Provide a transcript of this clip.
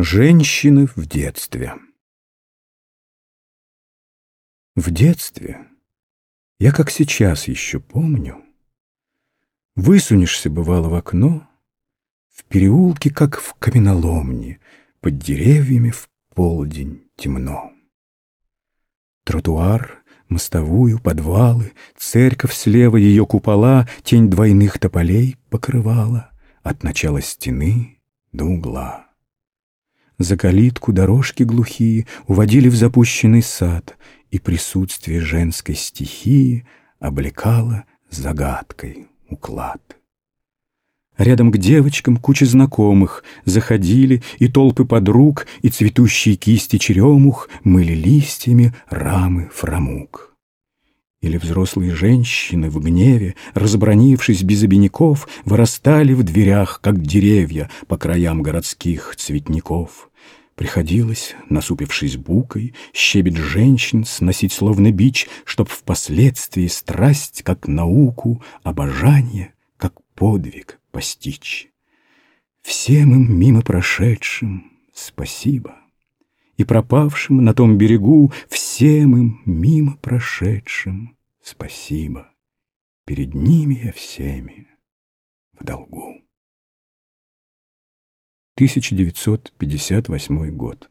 Женщины в детстве В детстве, я как сейчас еще помню, Высунешься, бывало, в окно, В переулке, как в каменоломне, Под деревьями в полдень темно. Тротуар, мостовую, подвалы, Церковь слева, ее купола Тень двойных тополей покрывала От начала стены до угла. За калитку дорожки глухие Уводили в запущенный сад, И присутствие женской стихии Облекало загадкой уклад. Рядом к девочкам куча знакомых Заходили и толпы подруг, И цветущие кисти черемух Мыли листьями рамы фрамуг. Или взрослые женщины в гневе, Разбронившись без обиняков, Вырастали в дверях, как деревья, По краям городских цветников. Приходилось, насупившись букой, щебет женщин сносить словно бич, Чтоб впоследствии страсть, как науку, обожание, как подвиг постичь. Всем им мимо прошедшим спасибо, И пропавшим на том берегу Всем им мимо прошедшим спасибо. Перед ними я всеми в долгу. 1958 год.